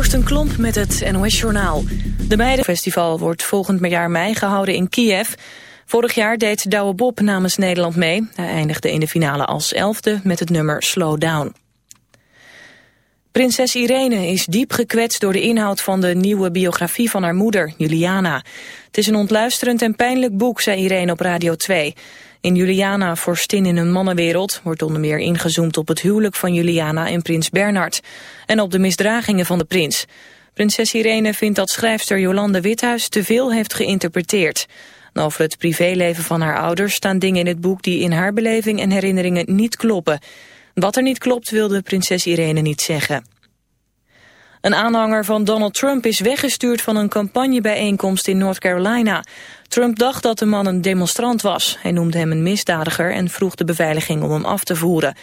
Kirsten Klomp met het NOS-journaal. De Meidenfestival wordt volgend jaar mei gehouden in Kiev. Vorig jaar deed Douwe Bob namens Nederland mee. Hij eindigde in de finale als elfde met het nummer Slow Down. Prinses Irene is diep gekwetst door de inhoud van de nieuwe biografie van haar moeder, Juliana. Het is een ontluisterend en pijnlijk boek, zei Irene op Radio 2. In Juliana, vorstin in een mannenwereld, wordt onder meer ingezoomd op het huwelijk van Juliana en prins Bernard. En op de misdragingen van de prins. Prinses Irene vindt dat schrijfster Jolande Withuis te veel heeft geïnterpreteerd. over het privéleven van haar ouders staan dingen in het boek die in haar beleving en herinneringen niet kloppen. Wat er niet klopt wilde prinses Irene niet zeggen. Een aanhanger van Donald Trump is weggestuurd van een campagnebijeenkomst in North Carolina. Trump dacht dat de man een demonstrant was. Hij noemde hem een misdadiger en vroeg de beveiliging om hem af te voeren.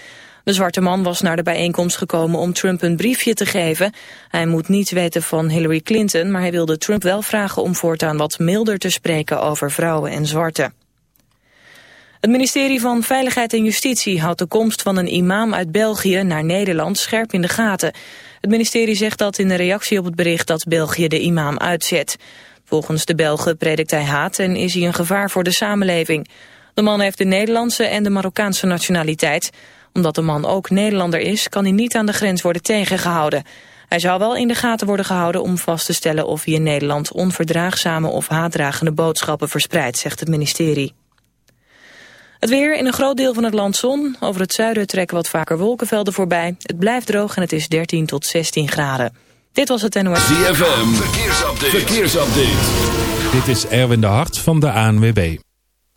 De zwarte man was naar de bijeenkomst gekomen om Trump een briefje te geven. Hij moet niets weten van Hillary Clinton, maar hij wilde Trump wel vragen om voortaan wat milder te spreken over vrouwen en zwarte. Het ministerie van Veiligheid en Justitie houdt de komst van een imam uit België naar Nederland scherp in de gaten. Het ministerie zegt dat in de reactie op het bericht dat België de imam uitzet. Volgens de Belgen predikt hij haat en is hij een gevaar voor de samenleving. De man heeft de Nederlandse en de Marokkaanse nationaliteit. Omdat de man ook Nederlander is, kan hij niet aan de grens worden tegengehouden. Hij zou wel in de gaten worden gehouden om vast te stellen of hij in Nederland onverdraagzame of haatdragende boodschappen verspreidt, zegt het ministerie. Het weer in een groot deel van het land zon. Over het zuiden trekken wat vaker wolkenvelden voorbij. Het blijft droog en het is 13 tot 16 graden. Dit was het NOS. ZFM, verkeersupdate. verkeersupdate. Dit is Erwin de Hart van de ANWB.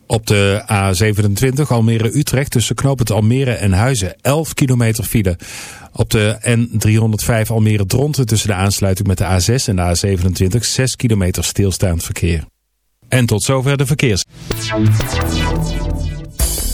Op de A27 Almere-Utrecht tussen knooppunt Almere en Huizen 11 kilometer file. Op de N305 Almere-Dronten tussen de aansluiting met de A6 en de A27 6 kilometer stilstaand verkeer. En tot zover de verkeers.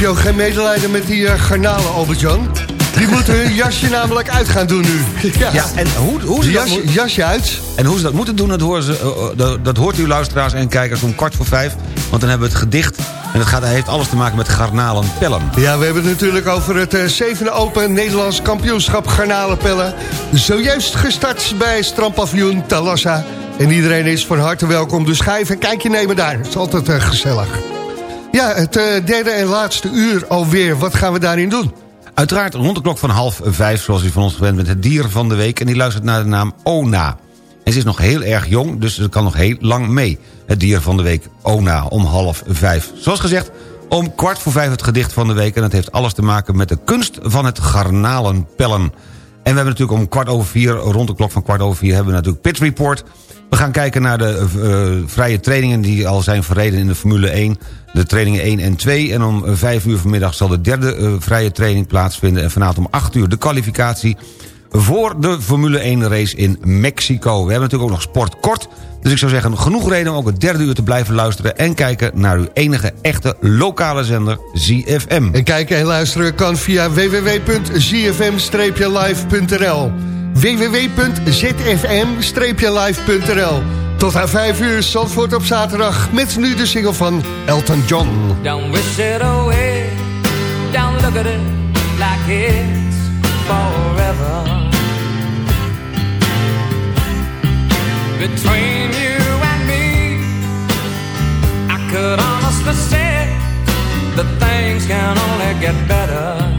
Heb je ook geen medelijden met die uh, garnalen, Albert-Jan? Die moeten hun jasje namelijk uit gaan doen nu. Ja, en hoe, hoe ze dat Jas, moet- jasje uit. En hoe ze dat moeten doen, dat, horen ze, eh, eh, dat, dat hoort u luisteraars en kijkers om kwart voor vijf. Want dan hebben we het gedicht. En dat gaat, heeft alles te maken met garnalenpellen. Ja, we hebben het natuurlijk over het eh, zevende Open Nederlands kampioenschap garnalenpellen. Zojuist gestart bij strandpaviljoen Talassa. En iedereen is van harte welkom, dus ga even een kijkje nemen daar. Het is altijd eh, gezellig. Ja, het eh, derde en laatste uur alweer. Wat gaan we daarin doen? Uiteraard rond de klok van half vijf, zoals u van ons gewend bent, het dier van de week. En die luistert naar de naam Ona. En ze is nog heel erg jong, dus ze kan nog heel lang mee. Het dier van de week Ona om half vijf. Zoals gezegd, om kwart voor vijf het gedicht van de week. En dat heeft alles te maken met de kunst van het garnalenpellen. En we hebben natuurlijk om kwart over vier, rond de klok van kwart over vier... hebben we natuurlijk Pit Report. We gaan kijken naar de eh, vrije trainingen die al zijn verreden in de Formule 1. De trainingen 1 en 2. En om eh, vijf uur vanmiddag zal de derde eh, vrije training plaatsvinden. En vanavond om 8 uur de kwalificatie voor de Formule 1 race in Mexico. We hebben natuurlijk ook nog sport kort. Dus ik zou zeggen, genoeg reden om ook het derde uur te blijven luisteren... en kijken naar uw enige echte lokale zender, ZFM. En kijken en luisteren kan via www.zfm-live.nl www.zfm-live.nl Tot aan 5 uur, Zandvoort op zaterdag... met nu de single van Elton John. Don't wish it away. Don't look at it like Between you and me, I could honestly say that things can only get better.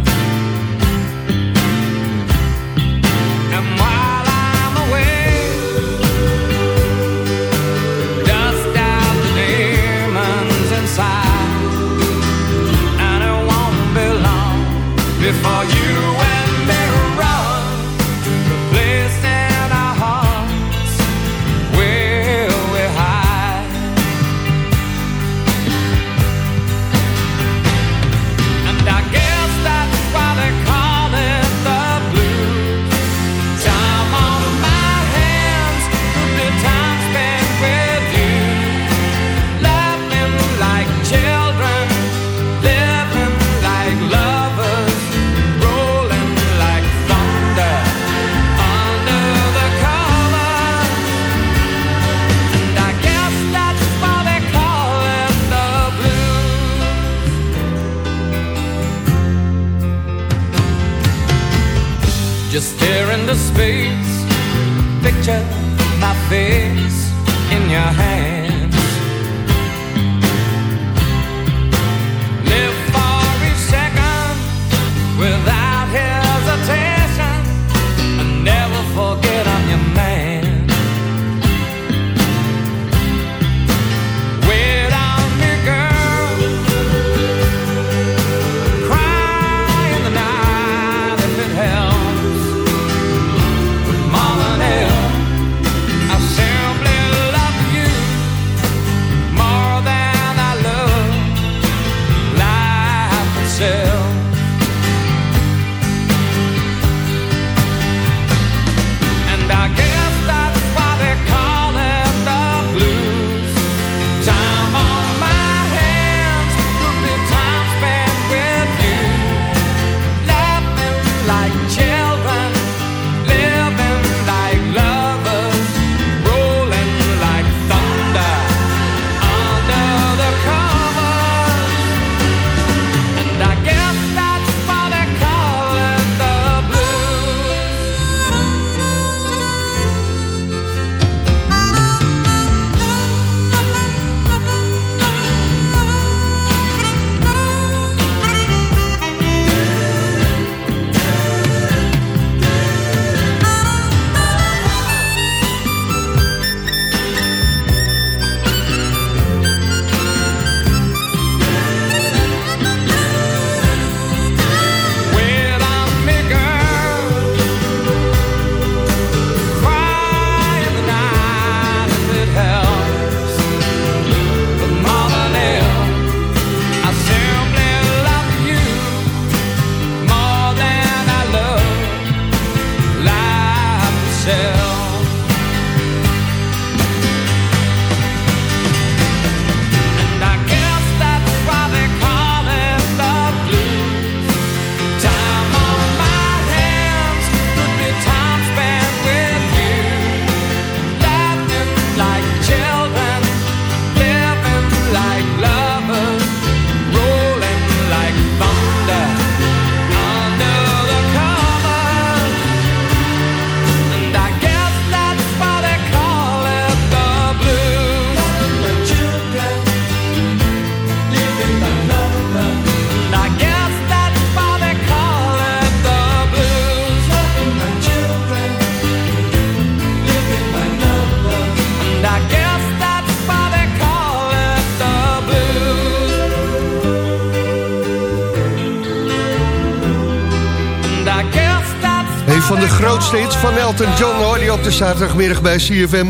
Hits van Elton John hoor je op de zaterdagmiddag bij CFM.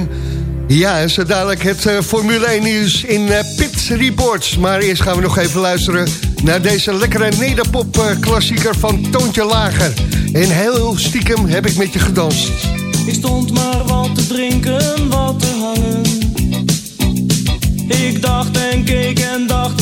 Ja, en zo dadelijk het eh, Formule 1 nieuws in eh, Pit Reports. Maar eerst gaan we nog even luisteren naar deze lekkere nederpop klassieker van Toontje Lager. En heel stiekem heb ik met je gedanst. Ik stond maar wat te drinken, wat te hangen. Ik dacht en keek en dacht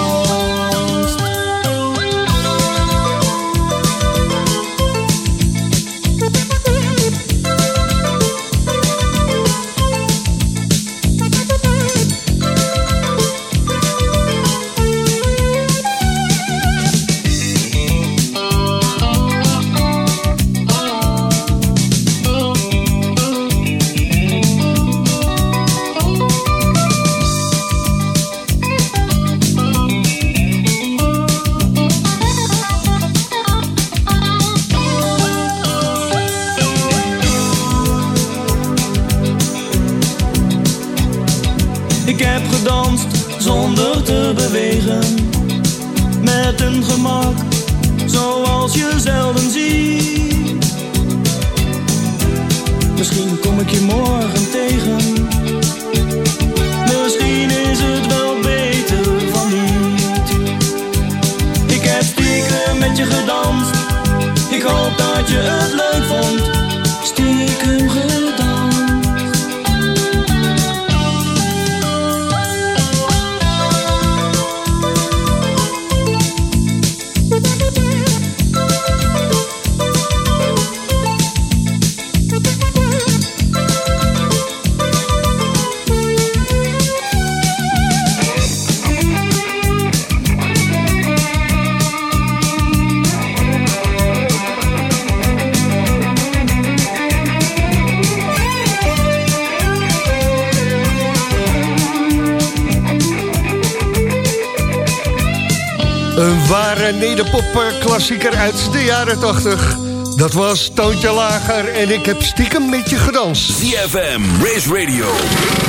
Een ware nederpop-klassieker uit de jaren 80. Dat was Toontje Lager en ik heb stiekem met je gedanst. CFM, Race Radio,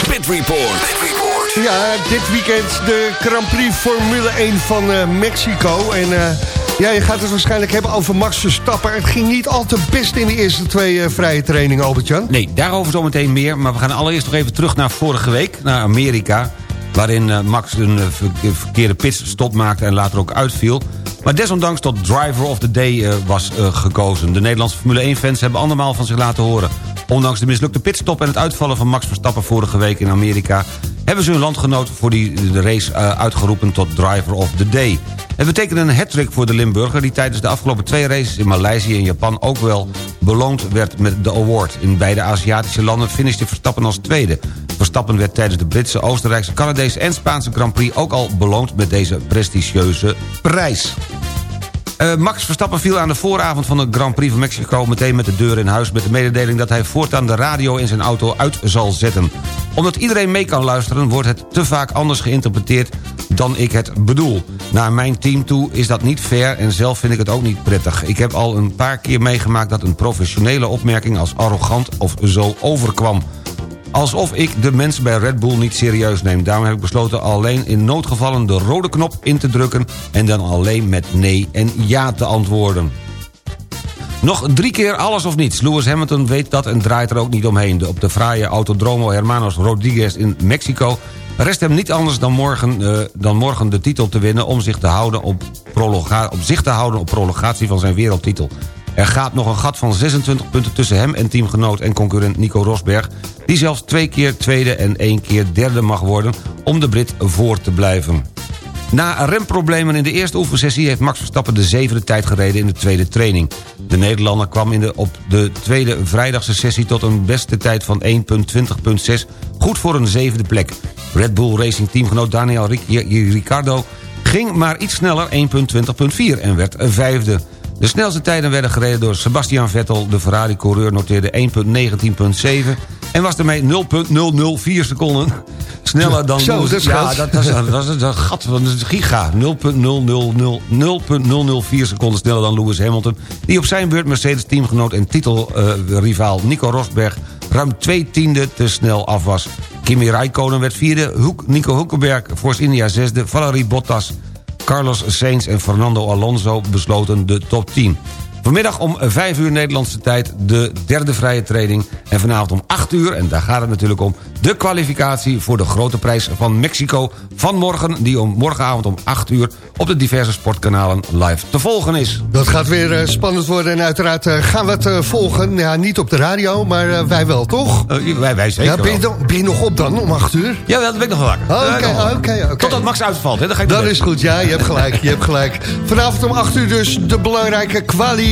Pit Report. Pit Report. Ja, dit weekend de Grand Prix Formule 1 van eh, Mexico. En eh, ja, je gaat het waarschijnlijk hebben over Max Verstappen. Het ging niet al te best in de eerste twee eh, vrije trainingen, Albert-Jan. Nee, daarover zometeen meer. Maar we gaan allereerst nog even terug naar vorige week, naar Amerika. Waarin eh, Max een eh, ver- verkeerde pitstop maakte en later ook uitviel. Maar desondanks tot driver of the day eh, was gekozen. De Nederlandse Formule 1-fans hebben andermaal van zich laten horen. Ondanks de mislukte pitstop en het uitvallen van Max Verstappen vorige week in Amerika... hebben ze hun landgenoot voor die, race uitgeroepen tot driver of the day. Het betekent een hat voor de Limburger... die tijdens de afgelopen twee races in Maleisië en Japan ook wel beloond werd met de award. In beide Aziatische landen finishte Verstappen als tweede. Verstappen werd tijdens de Britse, Oostenrijkse, Canadese en Spaanse Grand Prix... ook al beloond met deze prestigieuze prijs. Eh, Max Verstappen viel aan de vooravond van de Grand Prix van Mexico... meteen met de deur in huis met de mededeling... dat hij voortaan de radio in zijn auto uit zal zetten. Omdat iedereen mee kan luisteren... wordt het te vaak anders geïnterpreteerd dan ik het bedoel. Naar mijn team toe is dat niet fair en zelf vind ik het ook niet prettig. Ik heb al een paar keer meegemaakt dat een professionele opmerking... als arrogant of zo overkwam. Alsof ik de mensen bij Red Bull niet serieus neem. Daarom heb ik besloten alleen in noodgevallen de rode knop in te drukken... en dan alleen met nee en ja te antwoorden. Nog drie keer alles of niets. Lewis Hamilton weet dat en draait er ook niet omheen. Op de fraaie Autodromo Hermanos Rodriguez in Mexico... rest hem niet anders dan morgen, eh, dan morgen de titel te winnen... om zich te, houden op op zich te houden op prologatie van zijn wereldtitel. Er gaat nog een gat van 26 punten tussen hem en teamgenoot en concurrent Nico Rosberg... die zelfs twee keer tweede en één keer derde mag worden... om de Brit voor te blijven. Na remproblemen in de eerste oefensessie... heeft Max Verstappen de zevende tijd gereden in de tweede training. De Nederlander kwam in de, op de tweede vrijdagse sessie... tot een beste tijd van 1.20.6, goed voor een zevende plek. Red Bull Racing teamgenoot Daniel Ric- Ricciardo... ging maar iets sneller 1.20.4 en werd vijfde. De snelste tijden werden gereden door Sebastian Vettel. De Ferrari-coureur noteerde 1.19.7... en was daarmee 0.004 seconden sneller dan... Zo, dat is ja, dat, dat, is, dat, is, een gat van een giga. 0.000 0.004 seconden sneller dan Lewis Hamilton... die op zijn beurt Mercedes-teamgenoot en titelrivaal Nico Rosberg... ruim twee tiende te snel af was. Kimi Räikkönen werd vierde, Hoek, Nico Hulkenberg Force India zesde... Valerie Bottas, Carlos Sainz en Fernando Alonso besloten de top 10. Vanmiddag om 5 uur Nederlandse tijd de derde vrije training. En vanavond om 8 uur, en daar gaat het natuurlijk om... de kwalificatie voor de grote prijs van Mexico van morgen... die om morgenavond om 8 uur op de diverse sportkanalen live te volgen is. Dat gaat weer eh, spannend worden en uiteraard eh, gaan we het eh, volgen. Ja, niet op de radio, maar wij wel, toch? Wij, wij zeker Ja, ben, je dan, ben je nog op dan, om 8 uur? Ja, dat ben ik nog wel wakker. Oké, wel. oké, oké. Totdat Max uitvalt, hè? Dan ga ik Dat is goed, ja, je hebt gelijk, je hebt gelijk. Vanavond om 8 uur dus de belangrijke kwalie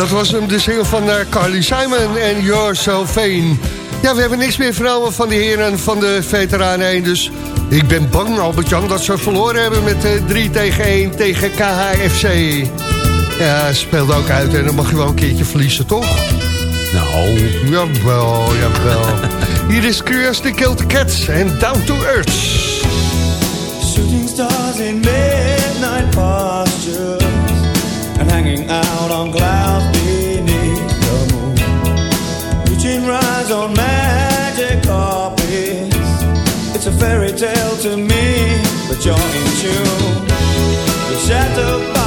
dat was hem, de single van eh, Carly Simon en You're So Vain. Ja, we hebben niks meer vernomen van de heren van de veteranen 1. Dus ik ben bang, Albert-Jan, dat ze verloren hebben met eh 3 tegen 1 tegen KHFC. Ja, speelde ook uit en dan mag je wel een keertje verliezen, toch? Nou, Jawel, jawel. Hier is Curiosity Killed the Cats en Down to Earth. Shooting stars in midnight postures and hanging out on clouds On magic carpets. It's a fairy tale to me, but you're in tune. You're shattered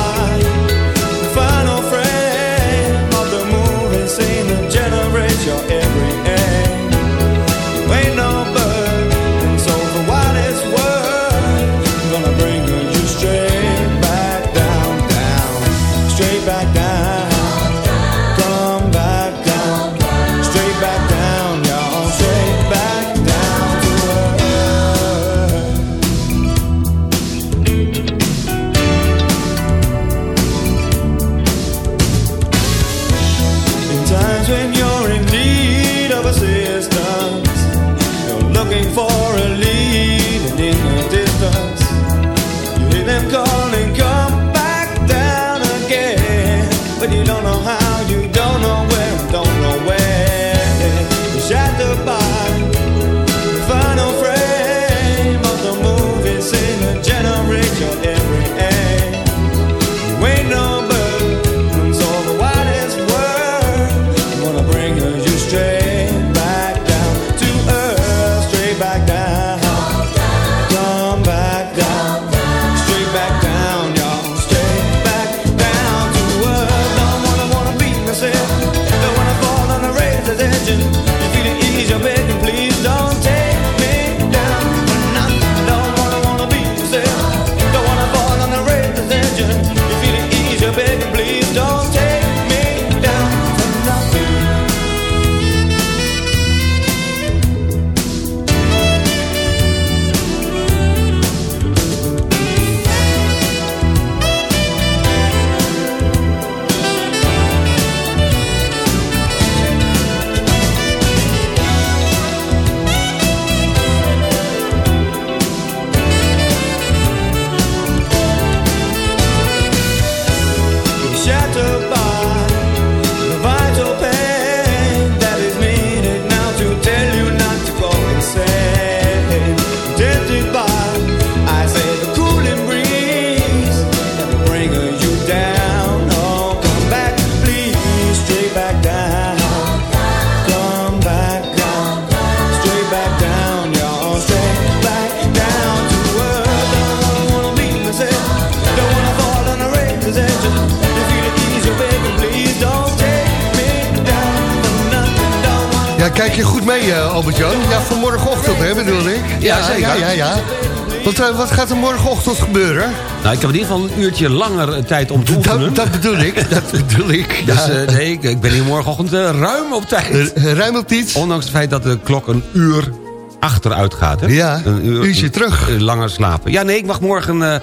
nou, ik heb in ieder geval een uurtje langer tijd om te oefenen. Dat, dat bedoel ik, dat bedoel ik. Dus eh, nee, ik, ik ben hier morgenochtend eh, ruim op tijd. Eh, Ruim op iets? Ondanks het feit dat de klok een uur achteruit gaat. Hè? Ja, een uurtje terug. langer slapen. Ja, nee, ik mag morgen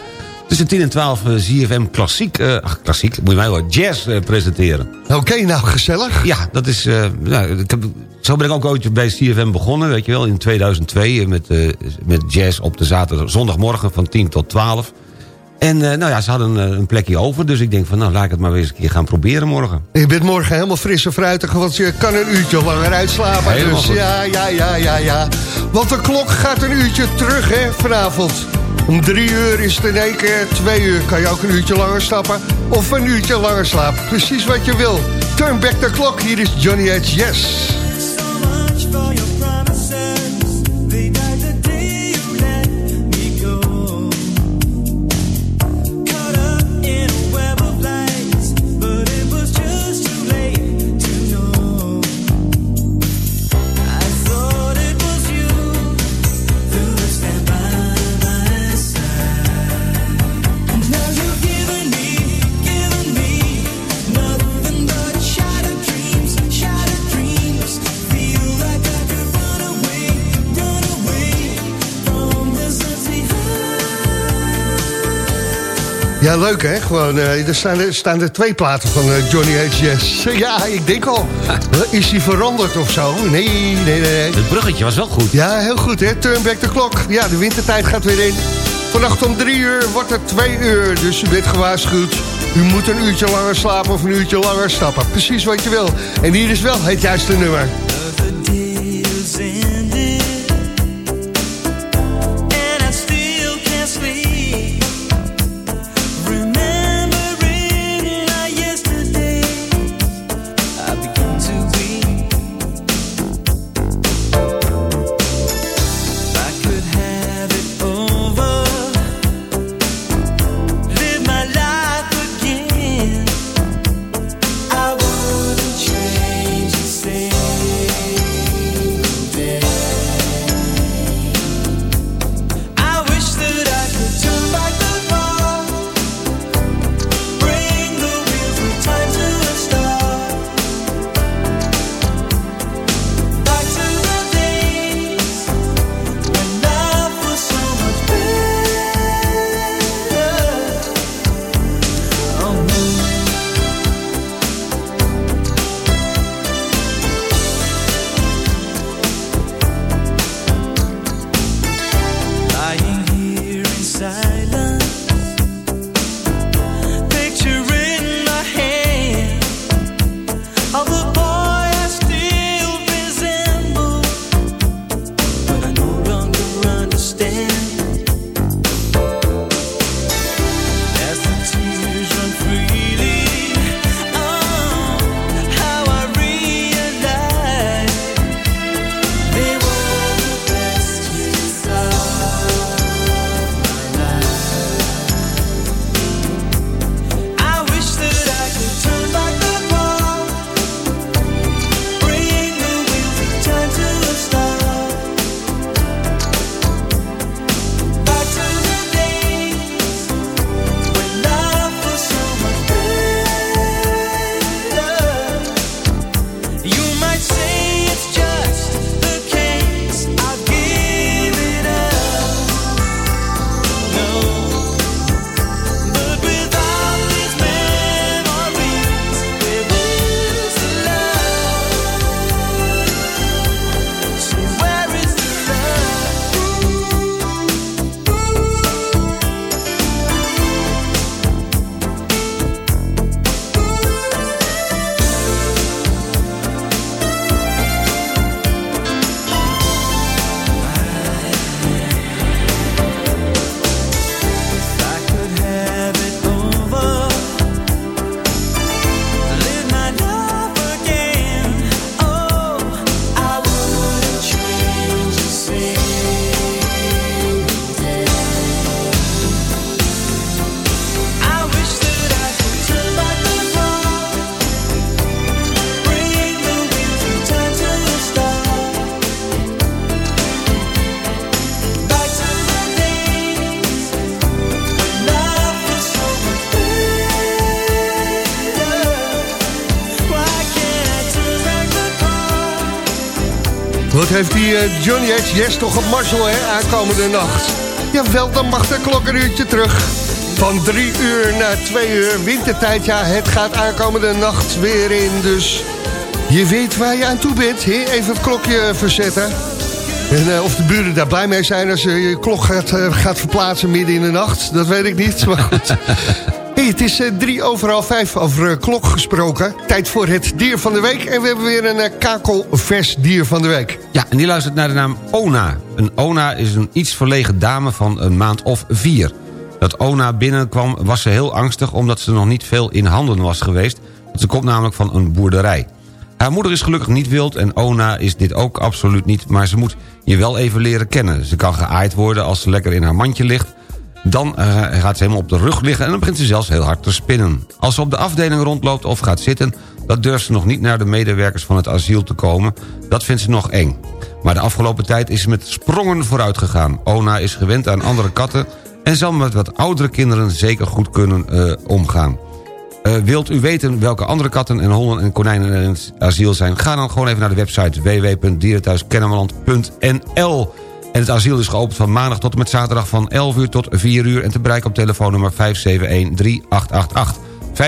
tussen 10 en 12 eh, ZFM klassiek... ach, klassiek, moet je mij horen, jazz presenteren. Oké, nou, gezellig. Ja, dat is... nou, ik heb, zo ben ik ook ooit bij CFM begonnen, weet je wel, in 2002... eh, met, met jazz op de zaterdag, zondagmorgen van 10 tot 12. En eh, nou ja, ze hadden eh, een plekje over, dus ik denk van... nou, laat ik het maar weer eens een keer gaan proberen morgen. Je bent morgen helemaal fris en fruitig, want je kan een uurtje langer uitslapen. Helemaal dus goed. ja, ja, ja, ja, ja. Want de klok gaat een uurtje terug, hè, vanavond. Om drie uur is het in één keer twee uur. Kan je ook een uurtje langer stappen of een uurtje langer slapen. Precies wat je wil. Turn back the clock. Hier is Johnny H. Yes. Ja, leuk hè? Gewoon, eh, er, staan, er staan er twee platen van eh, Johnny H. Yes. Ja, ik denk al. Is hij veranderd of zo? Nee, nee, nee, nee. Het bruggetje was wel goed. Ja, heel goed hè? Turn back the clock. Ja, de wintertijd gaat weer in. Vannacht om drie uur wordt het twee uur. Dus u bent gewaarschuwd. U moet een uurtje langer slapen of een uurtje langer stappen. Precies wat je wil. En hier is wel het juiste nummer. Johnny H. Yes toch op Marshall hè, aankomende nacht? Jawel, dan mag de klok een uurtje terug. Van drie uur naar twee uur, wintertijd, ja, het gaat aankomende nacht weer in. Dus je weet waar je aan toe bent, hè? even het klokje verzetten. En eh, of de buren daar blij mee zijn als je je klok gaat, eh, gaat verplaatsen midden in de nacht, dat weet ik niet, maar goed. Hey, het is eh, drie over half vijf over eh, klok gesproken. Tijd voor het dier van de week. En we hebben weer een eh, kakelvers dier van de week. Ja, en die luistert naar de naam Ona. Een Ona is een iets verlegen dame van een maand of vier. Dat Ona binnenkwam was ze heel angstig... omdat ze nog niet veel in handen was geweest. Ze komt namelijk van een boerderij. Haar moeder is gelukkig niet wild en Ona is dit ook absoluut niet... maar ze moet je wel even leren kennen. Ze kan geaaid worden als ze lekker in haar mandje ligt... Dan eh, gaat ze helemaal op de rug liggen en dan begint ze zelfs heel hard te spinnen. Als ze op de afdeling rondloopt of gaat zitten... Dat durft ze nog niet naar de medewerkers van het asiel te komen. Dat vindt ze nog eng. Maar de afgelopen tijd is ze met sprongen vooruit gegaan. Ona is gewend aan andere katten... en zal met wat oudere kinderen zeker goed kunnen eh, omgaan. Eh, wilt u weten welke andere katten en honden en konijnen in het asiel zijn... ga dan gewoon even naar de website www.dierenthuiskennemerland.nl... En het asiel is geopend van maandag tot en met zaterdag van 11 uur tot 4 uur... en te bereiken op telefoonnummer 571 3888. 571-3888.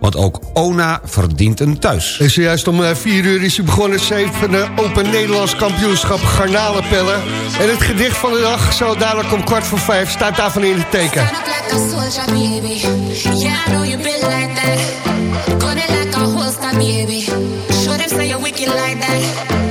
Want ook ONA verdient een thuis. En zojuist om eh, 4 uur is ze begonnen. Het eh, Open Nederlands Kampioenschap Garnalenpellen. En het gedicht van de dag, zo dadelijk om kwart voor vijf, staat daarvan in het teken. Like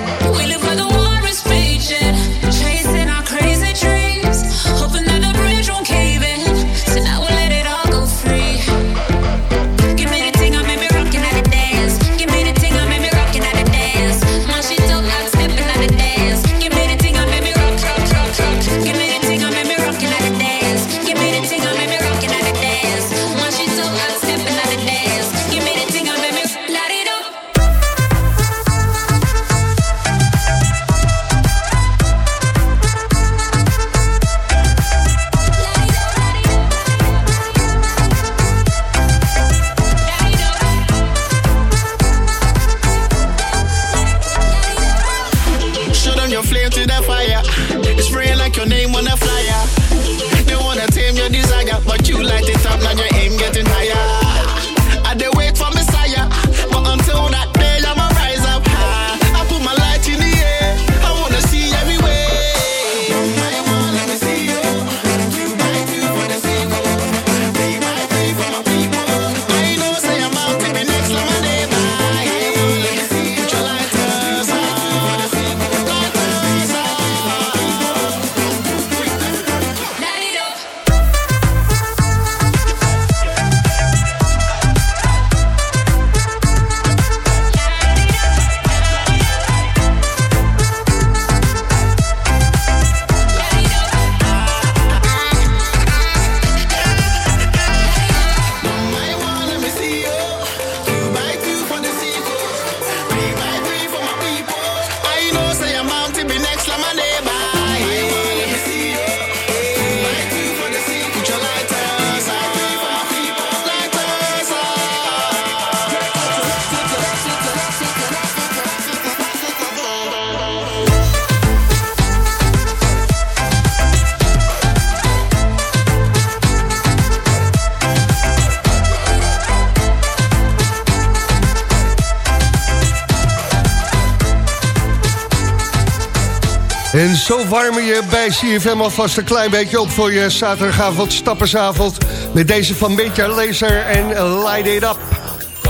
zo warmen je bij CFM alvast een klein beetje op voor je zaterdagavond, stappersavond. Met deze van Beetje Laser en Light It Up.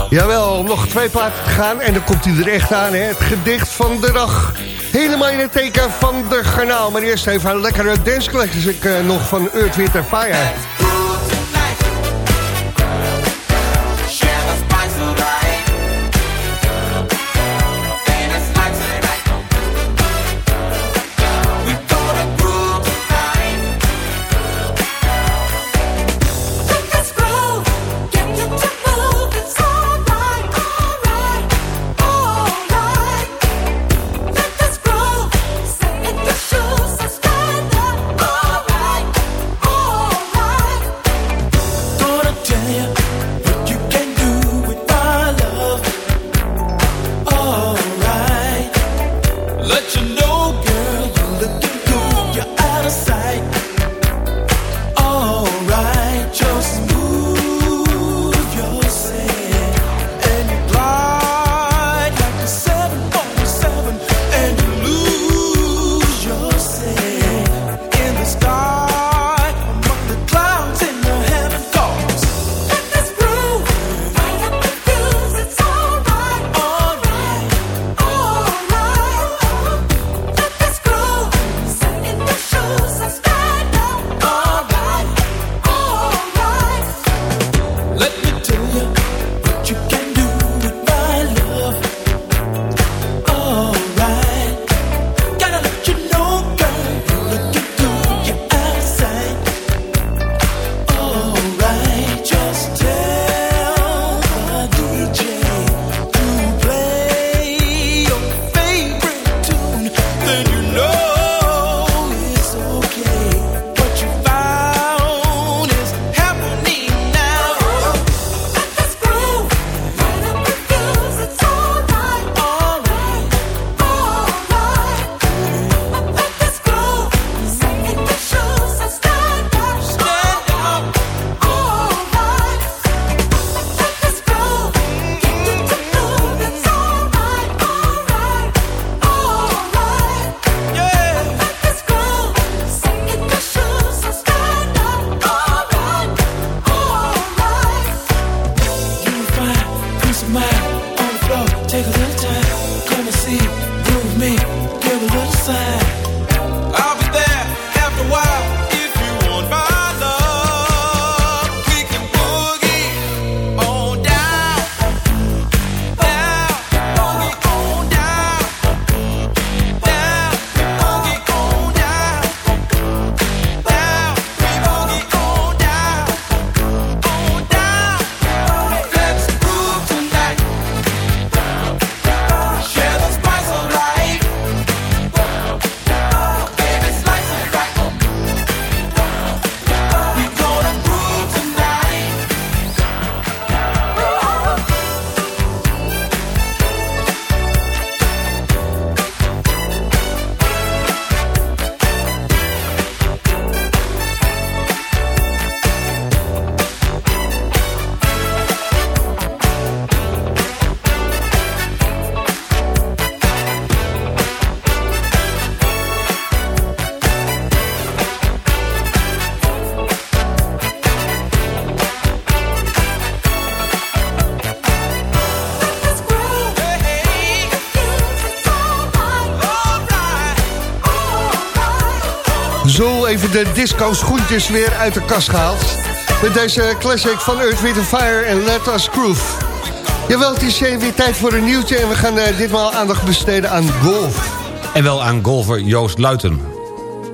Jawel, nog twee platen te gaan en dan komt hij er echt aan. Hè? Het gedicht van de dag. Helemaal in het teken van de garnaal. Maar eerst even een lekkere dance collectie eh, nog van Earth, Wind Fire. De disco schoentjes weer uit de kast gehaald. Met deze classic van Earth, Wind Fire en Let Us Groove. Jawel, het is eh, weer tijd voor een nieuwtje en we gaan eh, ditmaal aandacht besteden aan golf. En wel aan golfer Joost Luiten.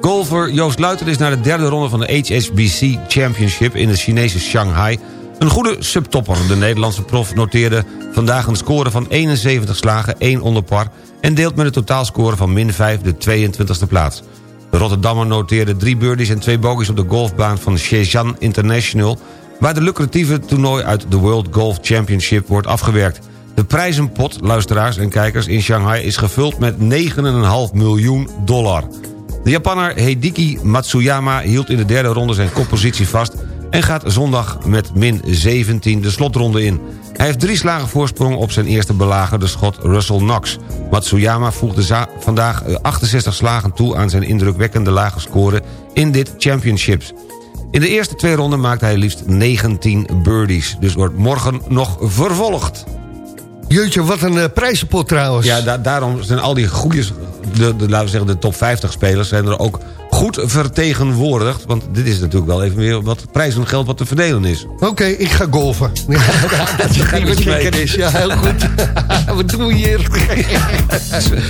Golfer Joost Luiten is naar de derde ronde van de HSBC Championship in de Chinese Shanghai... een goede subtopper. De Nederlandse prof noteerde vandaag een score van 71 slagen, 1 onder par... en deelt met een totaalscore van min 5 de 22e plaats. De Rotterdammer noteerde drie birdies en twee bogies op de golfbaan van Shenzhen International... waar de lucratieve toernooi uit de World Golf Championship wordt afgewerkt. De prijzenpot, luisteraars en kijkers, in Shanghai is gevuld met 9,5 miljoen dollar. De Japanner Hideki Matsuyama hield in de derde ronde zijn koppositie vast... en gaat zondag met min 17 de slotronde in. Hij heeft drie slagen voorsprong op zijn eerste belager, de schot Russell Knox. Matsuyama voegde vandaag eh, 68 slagen toe aan zijn indrukwekkende lage score in dit championships. In de eerste twee ronden maakte hij liefst 19 birdies. Dus wordt morgen nog vervolgd. Jeetje, wat een eh, prijzenpot trouwens. Ja, da- daarom zijn al die goede, de, de, laten we zeggen de top 50 spelers... zijn er ook goed vertegenwoordigd. Want dit is natuurlijk wel even weer wat prijzengeld wat te verdelen is. Oké, ik ga golfen. Ja, dat wat mee. lekker is. Ja, heel goed. wat doen we hier?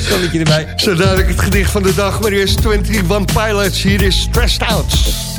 Stelletje erbij. Zo dadelijk het gedicht van de dag. Maar eerst 21 Pilots. Hier is Stressed Out.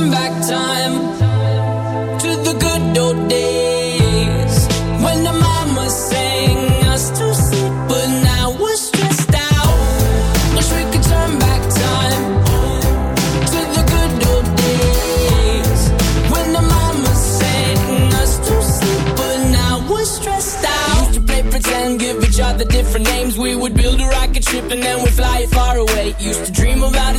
turn back time to the good old days when the mama sang us to sleep, but now we're stressed out. Wish we could turn back time to the good old days when the mama sang us to sleep, but now we're stressed out. Used to play pretend, give each other different names. We would build a rocket ship and then we'd fly it far away. Used to dream about outer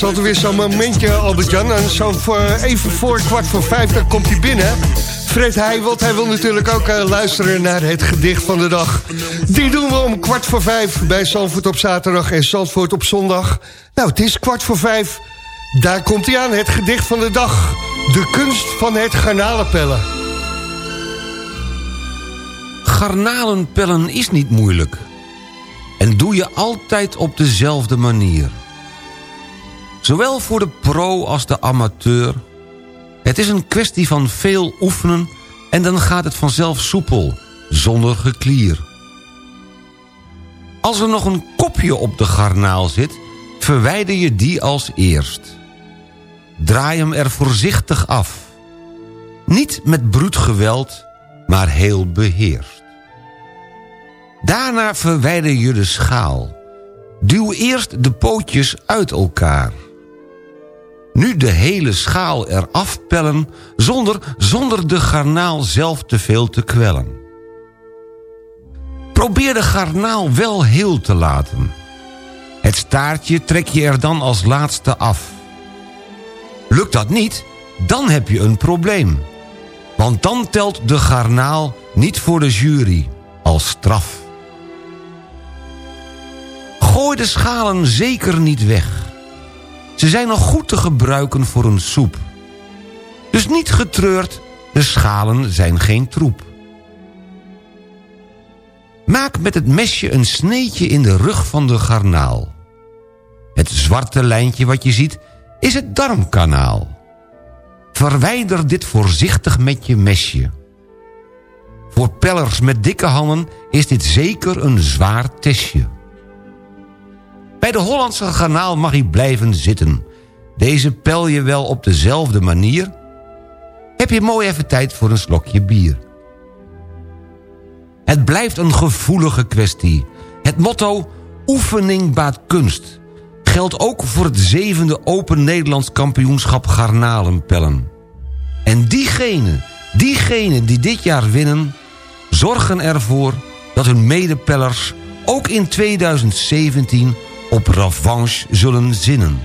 Is altijd weer zo'n momentje, Albert-Jan. En zo voor, even voor kwart voor vijf, dan komt hij binnen. Fred Heijwold, hij wil natuurlijk ook eh, luisteren naar het gedicht van de dag. Die doen we om kwart voor vijf bij Zandvoort op zaterdag en Zandvoort op zondag. Nou, het is kwart voor vijf. Daar komt hij aan, het gedicht van de dag. De kunst van het garnalenpellen. Garnalenpellen is niet moeilijk. En doe je altijd op dezelfde manier. Zowel voor de pro als de amateur. Het is een kwestie van veel oefenen... en dan gaat het vanzelf soepel, zonder geklier. Als er nog een kopje op de garnaal zit... verwijder je die als eerst. Draai hem er voorzichtig af. Niet met bruut geweld, maar heel beheerst. Daarna verwijder je de schaal. Duw eerst de pootjes uit elkaar. Nu de hele schaal eraf pellen... zonder, zonder de garnaal zelf te veel te kwellen. Probeer de garnaal wel heel te laten. Het staartje trek je er dan als laatste af. Lukt dat niet, dan heb je een probleem. Want dan telt de garnaal niet voor de jury als straf. Gooi de schalen zeker niet weg. Ze zijn nog goed te gebruiken voor een soep. Dus niet getreurd, de schalen zijn geen troep. Maak met het mesje een sneetje in de rug van de garnaal. Het zwarte lijntje wat je ziet is het darmkanaal. Verwijder dit voorzichtig met je mesje. Voor pellers met dikke handen is dit zeker een zwaar testje. Bij de Hollandse garnaal mag hij blijven zitten. Deze pel je wel op dezelfde manier. Heb je mooi even tijd voor een slokje bier. Het blijft een gevoelige kwestie. Het motto oefening baat kunst geldt ook voor het zevende Open Nederlands kampioenschap garnalenpellen. En diegenen, diegenen die dit jaar winnen... zorgen ervoor dat hun medepellers ook in 2017 op revanche zullen zinnen.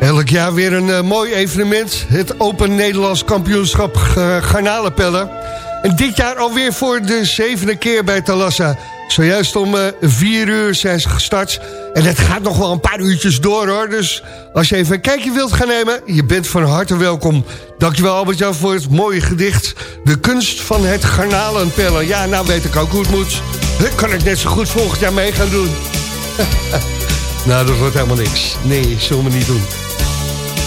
Elk jaar weer een eh, mooi evenement. Het Open Nederlands Kampioenschap uh, Garnalenpellen. En dit jaar alweer voor de zevende keer bij Talassa. Zojuist om eh, vier uur zijn ze gestart. En het gaat nog wel een paar uurtjes door hoor. Dus als je even een kijkje wilt gaan nemen, je bent van harte welkom. Dankjewel Albert-Jan voor het mooie gedicht. De kunst van het garnalenpellen. Ja, nou weet ik ook hoe het moet. Dat kan ik net zo goed volgend jaar mee gaan doen. nou, dat wordt helemaal niks. Nee, zullen we niet doen.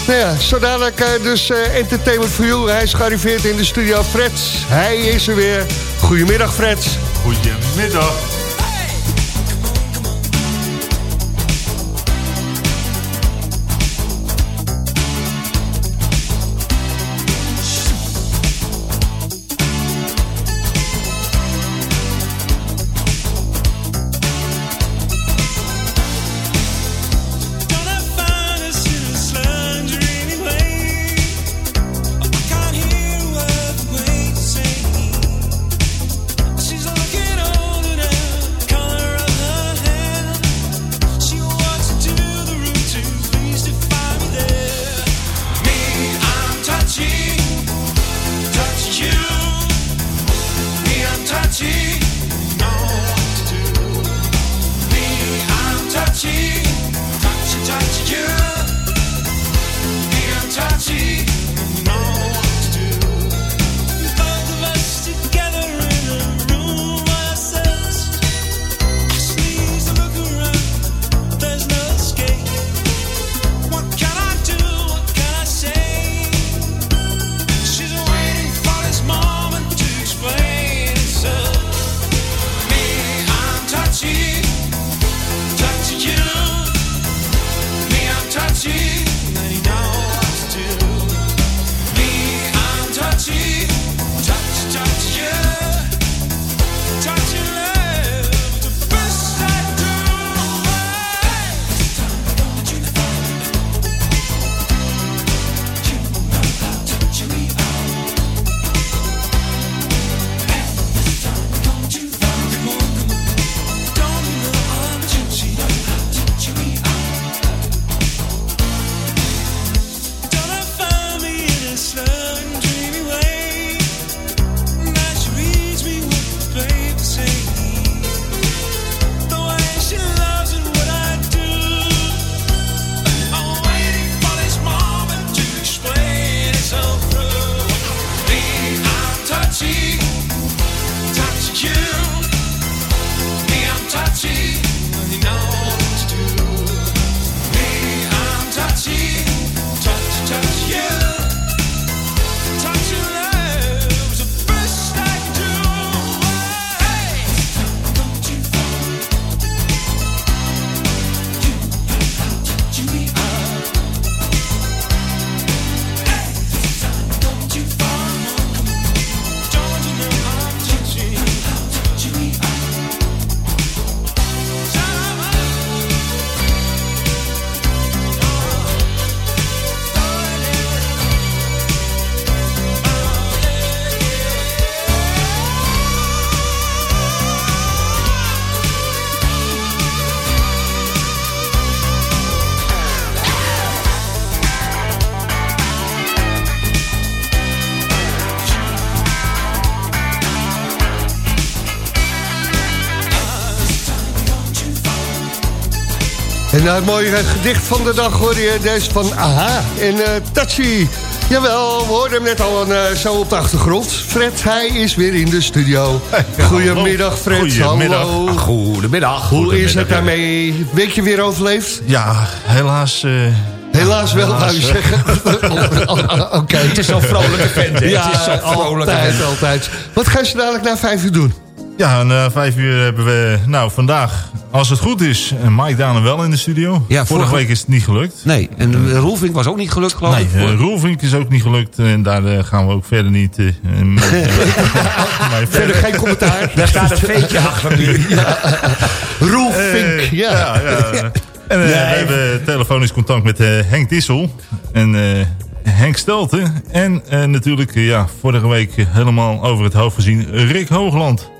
Nou ja, zo dadelijk eh, dus uh, Entertainment for You. Hij is gearriveerd in de studio. Fred, hij is er weer. Goedemiddag Fred. Goedemiddag. Nou, het mooie gedicht van de dag hoor je deze van Aha en eh Tachi. Jawel, we hoorden hem net al een, eh, zo op de achtergrond. Fred, hij is weer in de studio. Goedemiddag Fred, Goedemiddag. hallo. Goedemiddag. Hoe is het daarmee? Week je weer overleefd? Ja, helaas... eh, Helaas wel, wou je zeggen. Oké. Het is zo'n vrolijke vent, hè? Ja, Het is zo'n vrolijke altijd, vent. altijd. Wat ga je zo dadelijk na vijf uur doen? Ja, na vijf uur hebben we... Nou, vandaag, als het goed is, eh, Mike Daan wel in de studio. Ja, Vorige vorige- week is het niet gelukt. Nee, en uh, Roelvink was ook niet gelukt, geloof Nee, ik. eh, Voor- Roelvink is ook niet gelukt. En daar gaan we ook verder niet... mee- Verder geen commentaar. Daar staat een veetje achter nu. Vink, ja. ja, ja. En we hebben telefonisch contact met Henk Dissel en eh, Henk Stelten. En natuurlijk, ja, vorige week helemaal over het hoofd gezien, Rick Hoogland.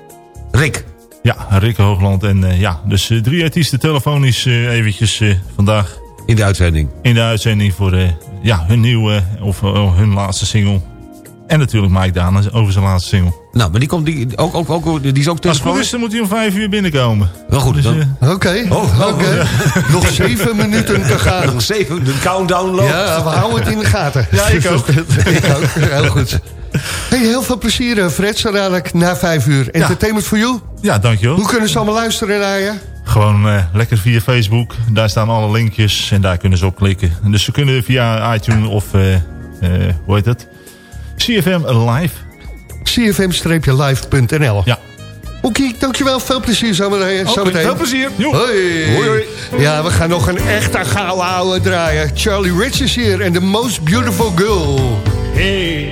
Rick. Ja, Rick Hoogland. En eh, ja, dus eh, drie artiesten telefonisch eh, eventjes eh, vandaag In de uitzending. in de uitzending voor eh, ja, hun nieuwe, of hun laatste single. En natuurlijk Mike Daan over zijn laatste single. Nou, maar die, komt, die, ook, ook, ook, die is ook Als het goed telefonisch? is, dan moet hij om vijf uur binnenkomen. Wel goed, Dus, dan- Oké, Oh, oké. Nog zeven minuten te gaan. Nog zeven, de countdown loopt. Ja, we houden het in de gaten. Ja, ik ook. ik ook, heel goed. Hey, heel veel plezier, eh, Fred, zo dadelijk na vijf uur. Entertainment for you. ja, dankjewel. Hoe kunnen ze allemaal luisteren naar je? Gewoon eh, lekker via Facebook. Daar staan alle linkjes en daar kunnen ze op klikken. Dus ze kunnen via iTunes of, eh, eh, hoe heet het? CFM Live. cfm-live.nl Ja. Oké, dankjewel. Veel plezier zometeen. zometeen. veel plezier. Hoi. Hoi, hoi. Ja, we gaan nog een echte gouden ouwe draaien. Charlie Rich is hier en The Most Beautiful Girl. Hey,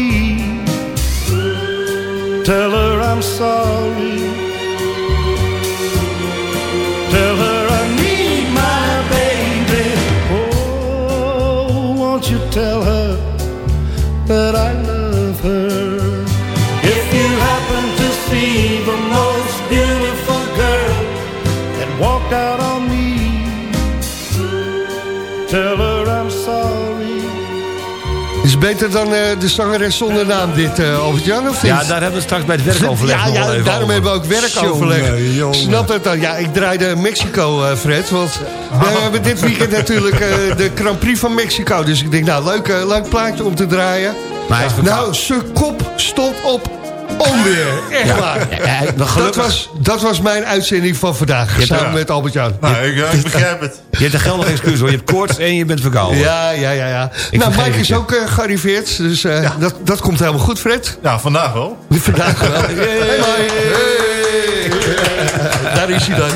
I'm sorry. Beter dan eh, de zangeres zonder naam dit, eh Albert-Jan, of niet? Ja, daar hebben we straks bij het werkoverleg Ja, ja daarom over. hebben we ook werkoverleg. Jongen, jongen. Snap het dan? Ja, ik draaide Mexico, eh, Fred. Want we hebben dit weekend natuurlijk de Grand Prix van Mexico. Dus ik denk, nou, leuk, leuk plaatje om te draaien. Maar hij is nou, zijn kop stond op onweer. Echt Ja, waar. ja, dat, was, dat was mijn uitzending van vandaag. hebt- Samen ja. met Albert-Jan. Nou, ik, ik begrijp het. Je hebt een geldig excuus hoor. Je hebt koorts en je bent verkouden. Ja, ja, ja. ja. Ik Nou, Mike is je. ook eh, gearriveerd. Dus eh, dat, dat komt helemaal goed, Fred. Ja, vandaag wel. Vandaag wel. Hey, Mike. Hey. Daar is hij dan.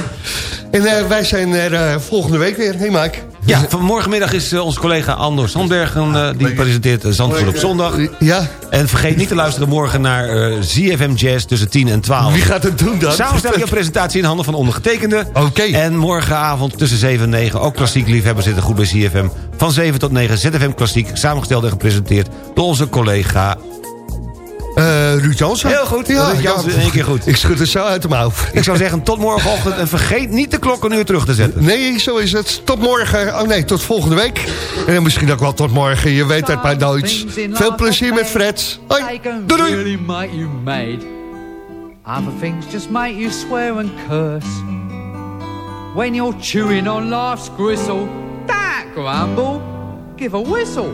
En eh, wij zijn er eh, volgende week weer. Hey Mike. Ja, vanmorgenmiddag is eh, onze collega Andor Sandbergen... eh, die presenteert eh, Zandvoort op zondag. Ja. En vergeet niet te luisteren morgen naar eh, ZFM Jazz tussen 10 en 12. Wie gaat het doen dan? Samenstelling en presentatie in handen van ondergetekende. Oké. En morgenavond tussen 7 en 9, ook klassiek liefhebbers zitten goed bij ZFM. Van 7 tot 9, ZFM Klassiek, samengesteld en gepresenteerd door onze collega... Eh Ruud Jansen. Heel goed, Ruud Jansen in één keer goed. Ik schud het zo uit mijn hoofd. Ik zou zeggen, tot morgenochtend en vergeet niet de klok een uur terug te zetten. Nee, zo is het. Tot morgen. Oh nee, tot volgende week. En dan misschien ook wel tot morgen. Je weet het bij Duits. Veel plezier met Fred. Hoi. Doei doei. really make you mad. Other things just make you swear and curse. When you're chewing on life's gristle, that grumble, give a whistle.